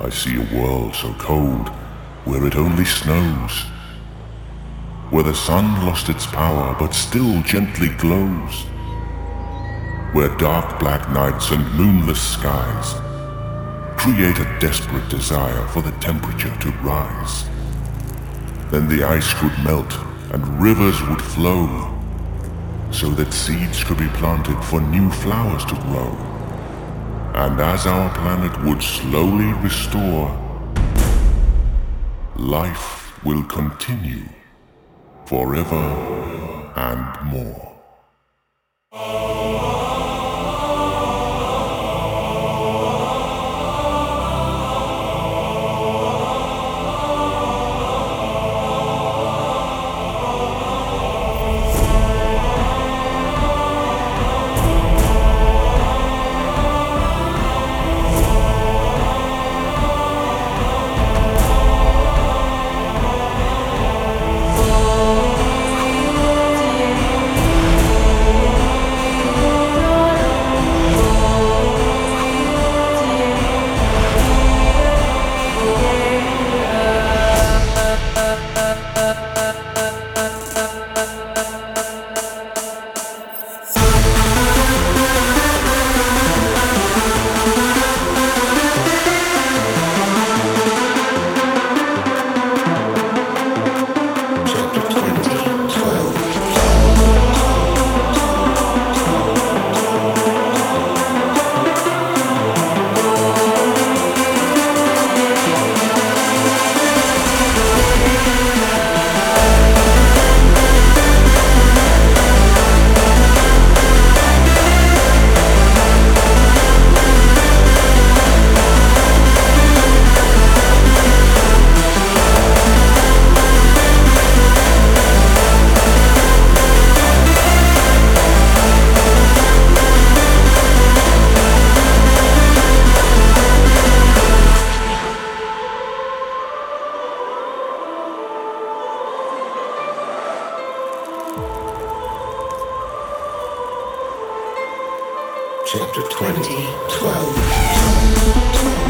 I see a world so cold where it only snows. Where the sun lost its power but still gently glows. Where dark black nights and moonless skies create a desperate desire for the temperature to rise. Then the ice could melt and rivers would flow so that seeds could be planted for new flowers to grow. And as our planet would slowly restore, life will continue forever and more. Chapter 20, 12. 12.